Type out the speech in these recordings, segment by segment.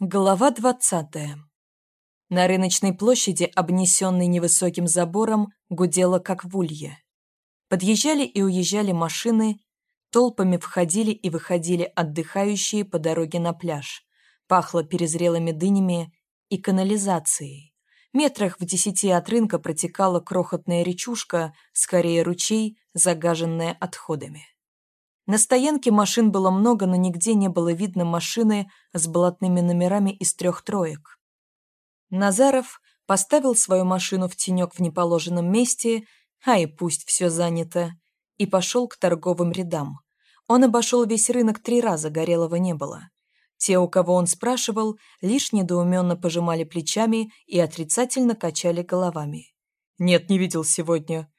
Глава двадцатая. На рыночной площади, обнесенной невысоким забором, гудело как в улье. Подъезжали и уезжали машины, толпами входили и выходили отдыхающие по дороге на пляж. Пахло перезрелыми дынями и канализацией. Метрах в десяти от рынка протекала крохотная речушка, скорее ручей, загаженная отходами. На стоянке машин было много, но нигде не было видно машины с блатными номерами из трех троек. Назаров поставил свою машину в тенек в неположенном месте, а и пусть все занято, и пошел к торговым рядам. Он обошел весь рынок три раза, Горелого не было. Те, у кого он спрашивал, лишь недоуменно пожимали плечами и отрицательно качали головами. «Нет, не видел сегодня».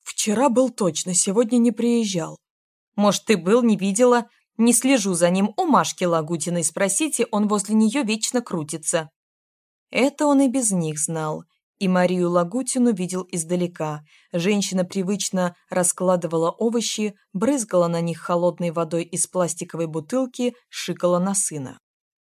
«Вчера был точно, сегодня не приезжал». Может, ты был, не видела? Не слежу за ним. У Машки Лагутиной спросите, он возле нее вечно крутится». Это он и без них знал. И Марию Лагутину видел издалека. Женщина привычно раскладывала овощи, брызгала на них холодной водой из пластиковой бутылки, шикала на сына.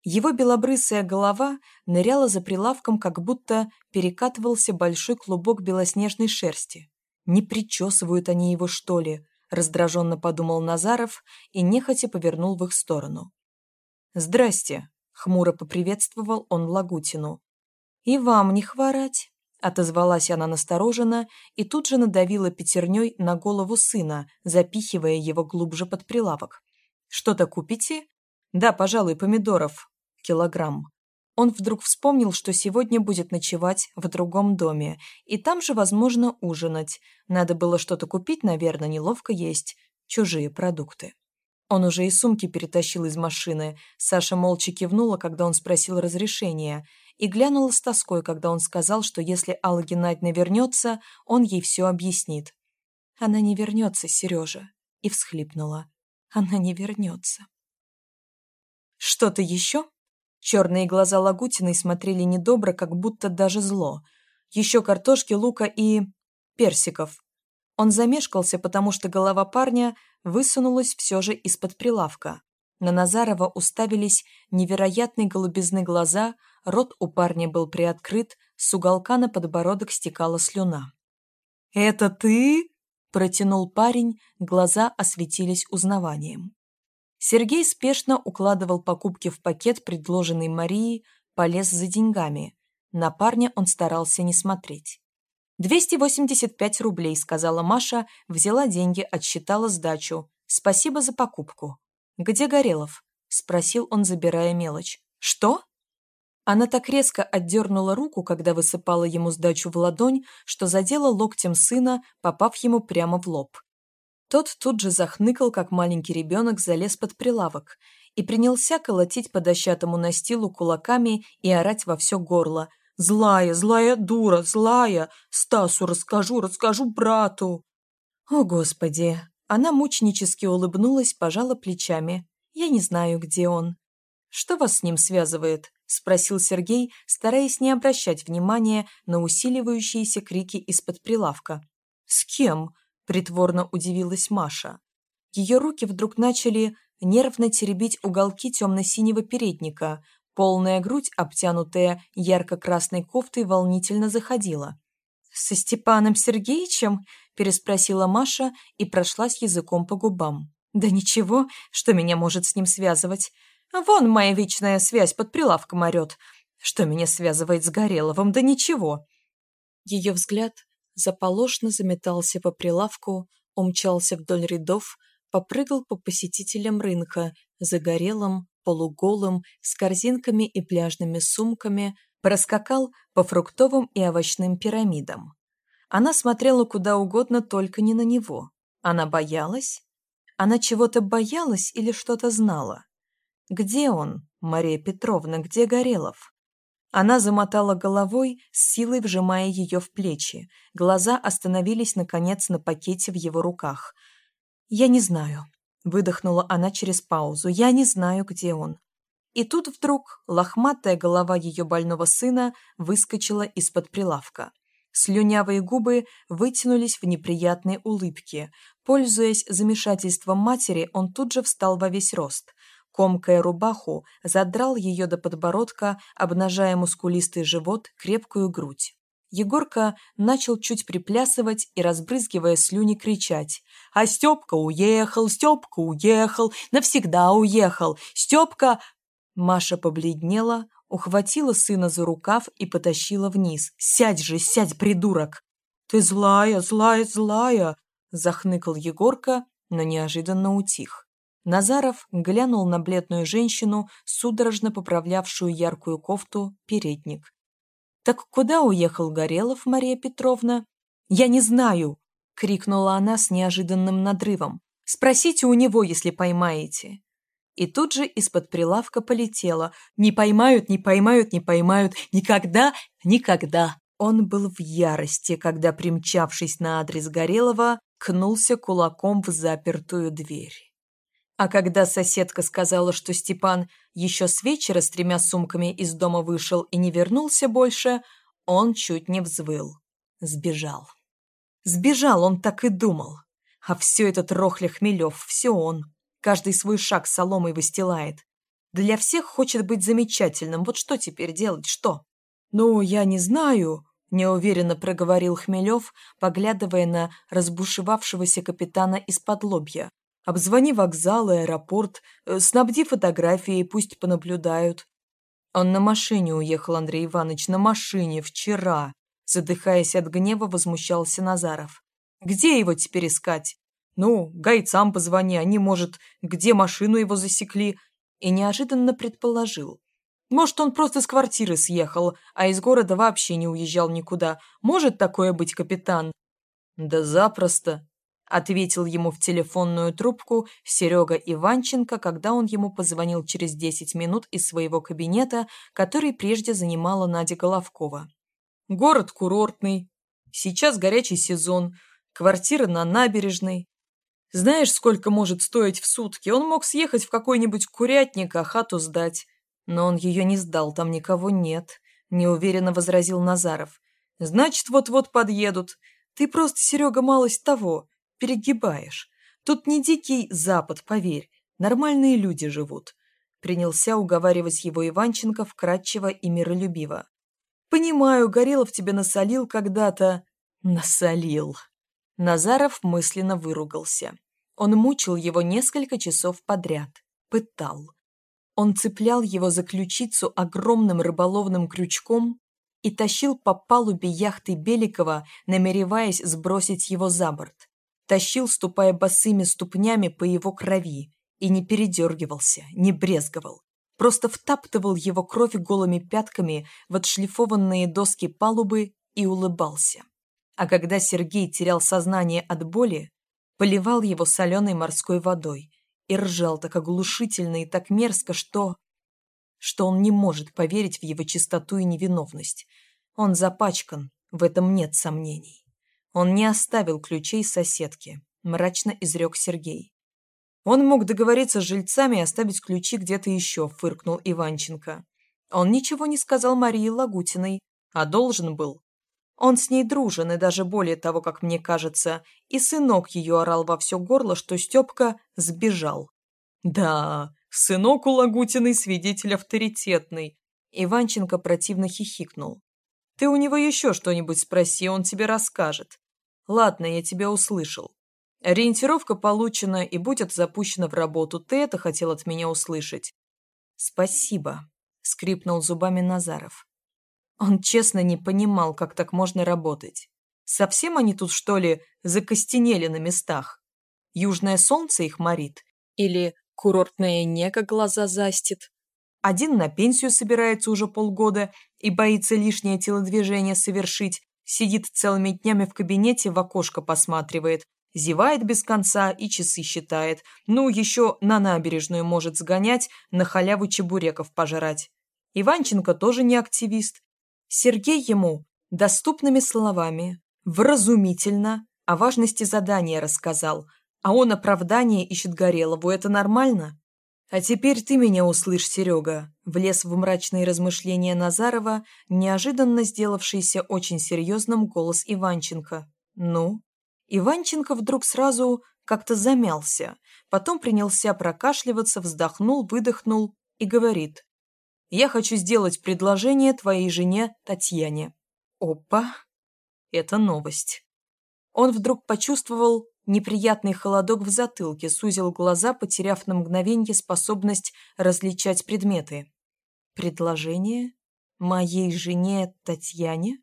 Его белобрысая голова ныряла за прилавком, как будто перекатывался большой клубок белоснежной шерсти. Не причесывают они его, что ли? Раздраженно подумал Назаров и нехотя повернул в их сторону. «Здрасте», — хмуро поприветствовал он Лагутину. «И вам не хворать», — отозвалась она настороженно и тут же надавила пятерней на голову сына, запихивая его глубже под прилавок. «Что-то купите?» «Да, пожалуй, помидоров. Килограмм». Он вдруг вспомнил, что сегодня будет ночевать в другом доме, и там же, возможно, ужинать. Надо было что-то купить, наверное, неловко есть чужие продукты. Он уже и сумки перетащил из машины. Саша молча кивнула, когда он спросил разрешения, и глянула с тоской, когда он сказал, что если Алла Геннадьевна вернется, он ей все объяснит. «Она не вернется, Сережа», и всхлипнула. «Она не вернется». «Что-то еще?» Черные глаза Лагутиной смотрели недобро, как будто даже зло. Еще картошки, лука и... персиков. Он замешкался, потому что голова парня высунулась все же из-под прилавка. На Назарова уставились невероятные голубизны глаза, рот у парня был приоткрыт, с уголка на подбородок стекала слюна. «Это ты?» – протянул парень, глаза осветились узнаванием. Сергей спешно укладывал покупки в пакет, предложенный Марией, полез за деньгами. На парня он старался не смотреть. «Двести восемьдесят пять рублей», — сказала Маша, взяла деньги, отсчитала сдачу. «Спасибо за покупку». «Где Горелов?» — спросил он, забирая мелочь. «Что?» Она так резко отдернула руку, когда высыпала ему сдачу в ладонь, что задела локтем сына, попав ему прямо в лоб. Тот тут же захныкал, как маленький ребенок, залез под прилавок и принялся колотить по дощатому настилу кулаками и орать во все горло. «Злая, злая дура, злая! Стасу расскажу, расскажу брату!» «О, Господи!» Она мученически улыбнулась, пожала плечами. «Я не знаю, где он». «Что вас с ним связывает?» – спросил Сергей, стараясь не обращать внимания на усиливающиеся крики из-под прилавка. «С кем?» Притворно удивилась Маша. Ее руки вдруг начали нервно теребить уголки темно-синего передника. Полная грудь, обтянутая ярко-красной кофтой, волнительно заходила. «Со Степаном Сергеевичем?» – переспросила Маша и прошлась языком по губам. «Да ничего, что меня может с ним связывать. Вон моя вечная связь под прилавком орет. Что меня связывает с Гореловым? Да ничего». Ее взгляд заполошно заметался по прилавку, умчался вдоль рядов, попрыгал по посетителям рынка, загорелым, полуголым, с корзинками и пляжными сумками, проскакал по фруктовым и овощным пирамидам. Она смотрела куда угодно, только не на него. Она боялась? Она чего-то боялась или что-то знала? Где он, Мария Петровна, где Горелов? Она замотала головой, с силой вжимая ее в плечи. Глаза остановились, наконец, на пакете в его руках. «Я не знаю», — выдохнула она через паузу. «Я не знаю, где он». И тут вдруг лохматая голова ее больного сына выскочила из-под прилавка. Слюнявые губы вытянулись в неприятные улыбки. Пользуясь замешательством матери, он тут же встал во весь рост. Комкая рубаху, задрал ее до подбородка, обнажая мускулистый живот, крепкую грудь. Егорка начал чуть приплясывать и, разбрызгивая слюни, кричать. «А Степка уехал! Степка уехал! Навсегда уехал! Степка...» Маша побледнела, ухватила сына за рукав и потащила вниз. «Сядь же, сядь, придурок!» «Ты злая, злая, злая!» захныкал Егорка, но неожиданно утих. Назаров глянул на бледную женщину, судорожно поправлявшую яркую кофту, передник. «Так куда уехал Горелов, Мария Петровна?» «Я не знаю!» — крикнула она с неожиданным надрывом. «Спросите у него, если поймаете!» И тут же из-под прилавка полетела. «Не поймают, не поймают, не поймают! Никогда, никогда!» Он был в ярости, когда, примчавшись на адрес Горелова, кнулся кулаком в запертую дверь. А когда соседка сказала, что Степан еще с вечера с тремя сумками из дома вышел и не вернулся больше, он чуть не взвыл. Сбежал. Сбежал, он так и думал. А все этот Рохля Хмелев, все он. Каждый свой шаг соломой выстилает. Для всех хочет быть замечательным. Вот что теперь делать, что? Ну, я не знаю, неуверенно проговорил Хмелев, поглядывая на разбушевавшегося капитана из-под лобья. Обзвони вокзал и аэропорт, э, снабди фотографией, пусть понаблюдают. Он на машине уехал, Андрей Иванович, на машине, вчера. Задыхаясь от гнева, возмущался Назаров. Где его теперь искать? Ну, гайцам позвони, они, может, где машину его засекли. И неожиданно предположил. Может, он просто с квартиры съехал, а из города вообще не уезжал никуда. Может такое быть, капитан? Да запросто, ответил ему в телефонную трубку Серега Иванченко, когда он ему позвонил через 10 минут из своего кабинета, который прежде занимала Надя Головкова. «Город курортный. Сейчас горячий сезон. Квартира на набережной. Знаешь, сколько может стоить в сутки? Он мог съехать в какой-нибудь курятник, а хату сдать. Но он ее не сдал, там никого нет», – неуверенно возразил Назаров. «Значит, вот-вот подъедут. Ты просто, Серега, малость того перегибаешь. Тут не дикий запад, поверь. Нормальные люди живут. Принялся уговаривать его Иванченко вкратчиво и миролюбиво. Понимаю, Горелов тебе насолил когда-то. Насолил. Назаров мысленно выругался. Он мучил его несколько часов подряд. Пытал. Он цеплял его за ключицу огромным рыболовным крючком и тащил по палубе яхты Беликова, намереваясь сбросить его за борт тащил, ступая босыми ступнями по его крови, и не передергивался, не брезговал. Просто втаптывал его кровь голыми пятками в отшлифованные доски палубы и улыбался. А когда Сергей терял сознание от боли, поливал его соленой морской водой и ржал так оглушительно и так мерзко, что... что он не может поверить в его чистоту и невиновность. Он запачкан, в этом нет сомнений. Он не оставил ключей соседке, мрачно изрек Сергей. Он мог договориться с жильцами и оставить ключи где-то еще, фыркнул Иванченко. Он ничего не сказал Марии Лагутиной, а должен был. Он с ней дружен, и даже более того, как мне кажется, и сынок ее орал во все горло, что Степка сбежал. Да, сынок у Лагутиной свидетель авторитетный. Иванченко противно хихикнул. Ты у него еще что-нибудь спроси, он тебе расскажет. Ладно, я тебя услышал. Ориентировка получена и будет запущена в работу. Ты это хотел от меня услышать? Спасибо, скрипнул зубами Назаров. Он честно не понимал, как так можно работать. Совсем они тут, что ли, закостенели на местах? Южное солнце их морит? Или курортная нега глаза застит? Один на пенсию собирается уже полгода и боится лишнее телодвижение совершить, Сидит целыми днями в кабинете, в окошко посматривает, зевает без конца и часы считает. Ну, еще на набережную может сгонять, на халяву чебуреков пожрать. Иванченко тоже не активист. Сергей ему доступными словами, вразумительно, о важности задания рассказал, а он оправдание ищет Горелову. Это нормально? «А теперь ты меня услышь, Серега», – влез в мрачные размышления Назарова, неожиданно сделавшийся очень серьезным голос Иванченко. «Ну?» Иванченко вдруг сразу как-то замялся, потом принялся прокашливаться, вздохнул, выдохнул и говорит. «Я хочу сделать предложение твоей жене Татьяне». Опа! Это новость. Он вдруг почувствовал неприятный холодок в затылке, сузил глаза, потеряв на мгновенье способность различать предметы. «Предложение? Моей жене Татьяне?»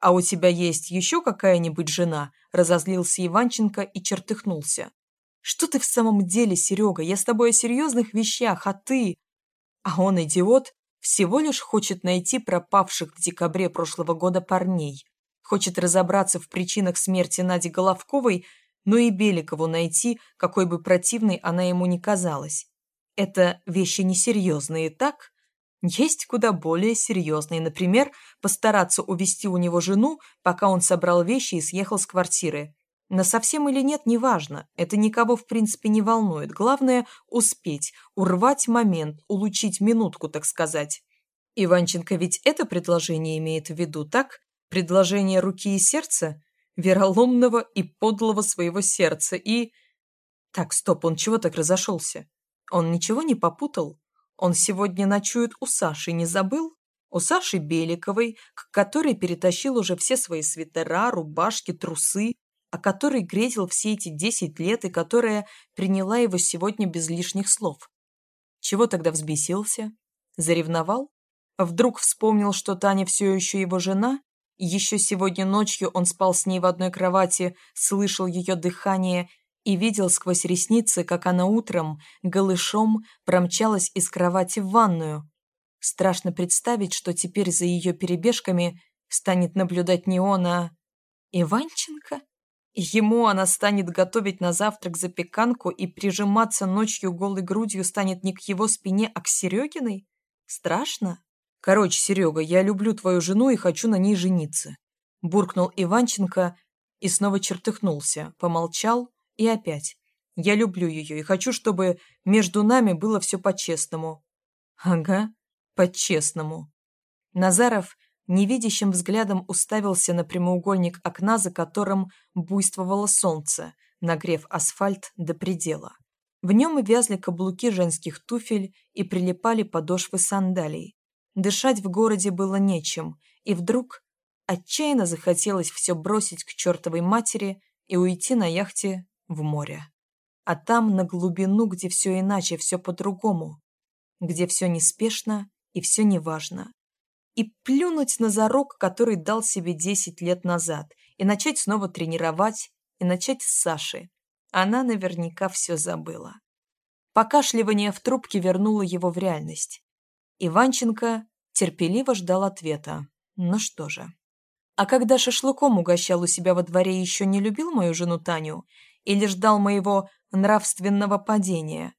«А у тебя есть еще какая-нибудь жена?» – разозлился Иванченко и чертыхнулся. «Что ты в самом деле, Серега? Я с тобой о серьезных вещах, а ты...» А он, идиот, всего лишь хочет найти пропавших в декабре прошлого года парней. Хочет разобраться в причинах смерти Нади Головковой, но и Беликову найти, какой бы противной она ему ни казалась. Это вещи несерьезные, так? Есть куда более серьезные, например, постараться увести у него жену, пока он собрал вещи и съехал с квартиры. Но совсем или нет, неважно, это никого в принципе не волнует. Главное – успеть, урвать момент, улучить минутку, так сказать. Иванченко ведь это предложение имеет в виду, так? Предложение руки и сердца? Вероломного и подлого своего сердца и... Так, стоп, он чего так разошелся? Он ничего не попутал? Он сегодня ночует у Саши, не забыл? У Саши Беликовой, к которой перетащил уже все свои свитера, рубашки, трусы, о которой грезил все эти десять лет и которая приняла его сегодня без лишних слов. Чего тогда взбесился? Заревновал? Вдруг вспомнил, что Таня все еще его жена? Еще сегодня ночью он спал с ней в одной кровати, слышал ее дыхание и видел сквозь ресницы, как она утром, голышом, промчалась из кровати в ванную. Страшно представить, что теперь за ее перебежками станет наблюдать не он, а... Иванченко? Ему она станет готовить на завтрак запеканку и прижиматься ночью голой грудью станет не к его спине, а к Серегиной? Страшно? Короче, Серега, я люблю твою жену и хочу на ней жениться. Буркнул Иванченко и снова чертыхнулся, помолчал и опять. Я люблю ее и хочу, чтобы между нами было все по-честному. Ага, по-честному. Назаров невидящим взглядом уставился на прямоугольник окна, за которым буйствовало солнце, нагрев асфальт до предела. В нем и вязли каблуки женских туфель и прилипали подошвы сандалий. Дышать в городе было нечем, и вдруг отчаянно захотелось все бросить к чертовой матери и уйти на яхте в море. А там на глубину, где все иначе, все по-другому, где все неспешно и все неважно. И плюнуть на зарок, который дал себе десять лет назад, и начать снова тренировать, и начать с Саши. Она наверняка все забыла. Покашливание в трубке вернуло его в реальность. Иванченко терпеливо ждал ответа. Ну что же. А когда шашлыком угощал у себя во дворе, еще не любил мою жену Таню или ждал моего нравственного падения.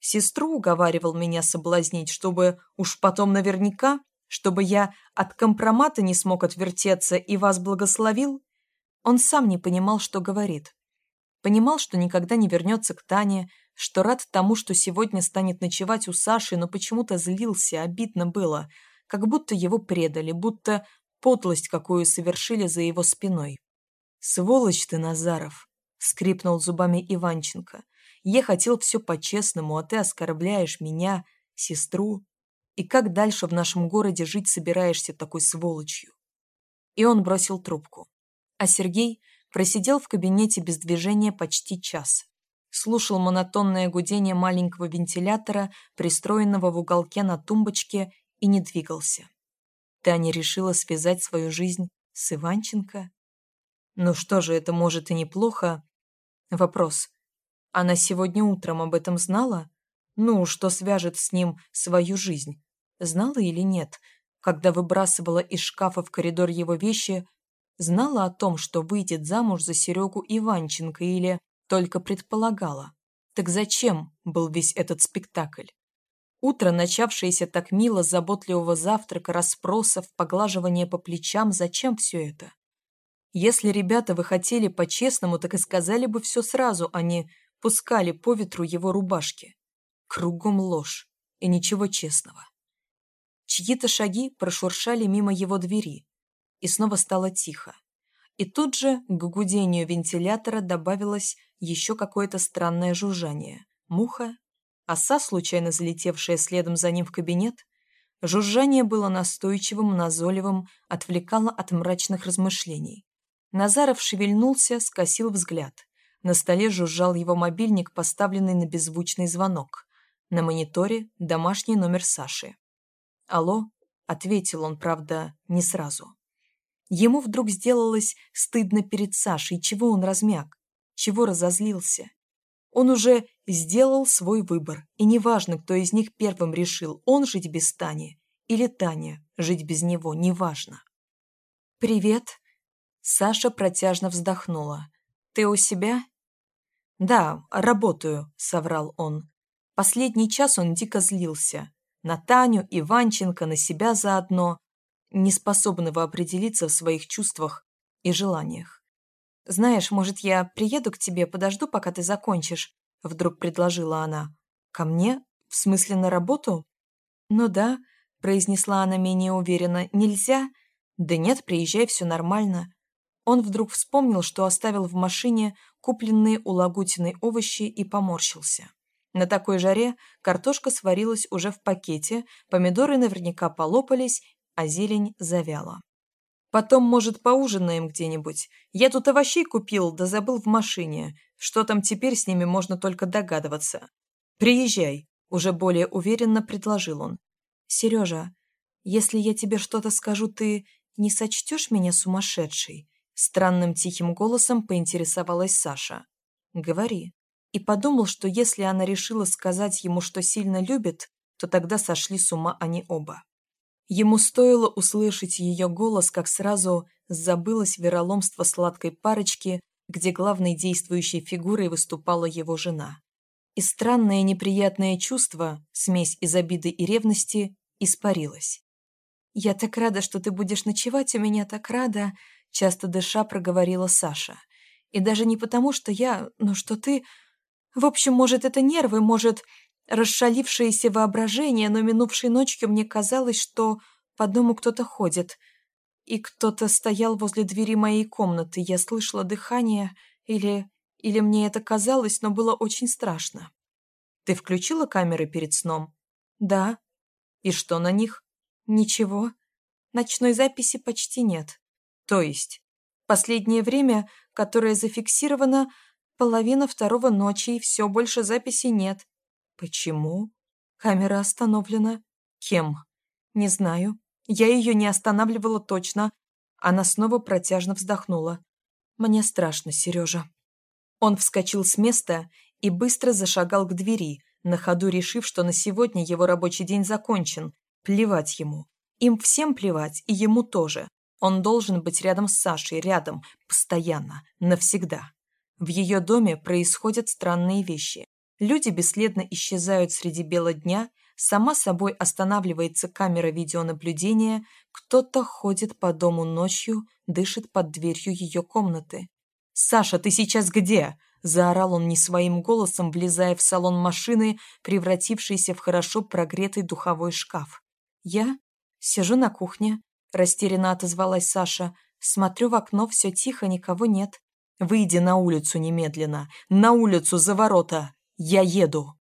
Сестру уговаривал меня соблазнить, чтобы уж потом наверняка, чтобы я от компромата не смог отвертеться и вас благословил. Он сам не понимал, что говорит. Понимал, что никогда не вернется к Тане, что рад тому, что сегодня станет ночевать у Саши, но почему-то злился, обидно было, как будто его предали, будто подлость какую совершили за его спиной. «Сволочь ты, Назаров!» — скрипнул зубами Иванченко. «Я хотел все по-честному, а ты оскорбляешь меня, сестру. И как дальше в нашем городе жить собираешься такой сволочью?» И он бросил трубку. А Сергей просидел в кабинете без движения почти час. Слушал монотонное гудение маленького вентилятора, пристроенного в уголке на тумбочке, и не двигался. Таня решила связать свою жизнь с Иванченко. Ну что же, это может и неплохо, Вопрос. Она сегодня утром об этом знала? Ну, что свяжет с ним свою жизнь? Знала или нет? Когда выбрасывала из шкафа в коридор его вещи, знала о том, что выйдет замуж за Серегу Иванченко или только предполагала? Так зачем был весь этот спектакль? Утро, начавшееся так мило заботливого завтрака, расспросов, поглаживания по плечам, зачем все это? Если, ребята, вы хотели по-честному, так и сказали бы все сразу, а не пускали по ветру его рубашки. Кругом ложь и ничего честного. Чьи-то шаги прошуршали мимо его двери, и снова стало тихо. И тут же к гудению вентилятора добавилось еще какое-то странное жужжание. Муха, оса, случайно залетевшая следом за ним в кабинет. Жужжание было настойчивым, назойливым, отвлекало от мрачных размышлений. Назаров шевельнулся, скосил взгляд. На столе жужжал его мобильник, поставленный на беззвучный звонок. На мониторе домашний номер Саши. «Алло?» — ответил он, правда, не сразу. Ему вдруг сделалось стыдно перед Сашей, чего он размяк, чего разозлился. Он уже сделал свой выбор, и неважно, кто из них первым решил, он жить без Тани или Таня жить без него, неважно. «Привет!» Саша протяжно вздохнула. «Ты у себя?» «Да, работаю», — соврал он. Последний час он дико злился. На Таню, Иванченко, на себя заодно, неспособного определиться в своих чувствах и желаниях. «Знаешь, может, я приеду к тебе, подожду, пока ты закончишь?» — вдруг предложила она. «Ко мне? В смысле, на работу?» «Ну да», — произнесла она менее уверенно. «Нельзя?» «Да нет, приезжай, все нормально». Он вдруг вспомнил, что оставил в машине купленные у Лагутиной овощи и поморщился. На такой жаре картошка сварилась уже в пакете, помидоры наверняка полопались, а зелень завяла. Потом, может, поужинаем где-нибудь. Я тут овощей купил, да забыл в машине. Что там теперь с ними, можно только догадываться. Приезжай, уже более уверенно предложил он. Сережа, если я тебе что-то скажу, ты не сочтешь меня сумасшедшей? Странным тихим голосом поинтересовалась Саша. «Говори». И подумал, что если она решила сказать ему, что сильно любит, то тогда сошли с ума они оба. Ему стоило услышать ее голос, как сразу забылось вероломство сладкой парочки, где главной действующей фигурой выступала его жена. И странное неприятное чувство, смесь из обиды и ревности, испарилось. «Я так рада, что ты будешь ночевать у меня, так рада!» часто дыша проговорила Саша. И даже не потому, что я, но что ты... В общем, может, это нервы, может, расшалившееся воображение, но минувшей ночью мне казалось, что по дому кто-то ходит. И кто-то стоял возле двери моей комнаты. Я слышала дыхание, или... Или мне это казалось, но было очень страшно. Ты включила камеры перед сном? Да. И что на них? Ничего. Ночной записи почти нет. То есть, последнее время, которое зафиксировано, половина второго ночи, и все, больше записей нет. Почему? Камера остановлена. Кем? Не знаю. Я ее не останавливала точно. Она снова протяжно вздохнула. Мне страшно, Сережа. Он вскочил с места и быстро зашагал к двери, на ходу решив, что на сегодня его рабочий день закончен. Плевать ему. Им всем плевать, и ему тоже. Он должен быть рядом с Сашей, рядом, постоянно, навсегда. В ее доме происходят странные вещи. Люди бесследно исчезают среди бела дня, сама собой останавливается камера видеонаблюдения, кто-то ходит по дому ночью, дышит под дверью ее комнаты. «Саша, ты сейчас где?» – заорал он не своим голосом, влезая в салон машины, превратившийся в хорошо прогретый духовой шкаф. «Я сижу на кухне, Растерянно отозвалась Саша. Смотрю в окно, все тихо, никого нет. Выйди на улицу немедленно. На улицу за ворота. Я еду.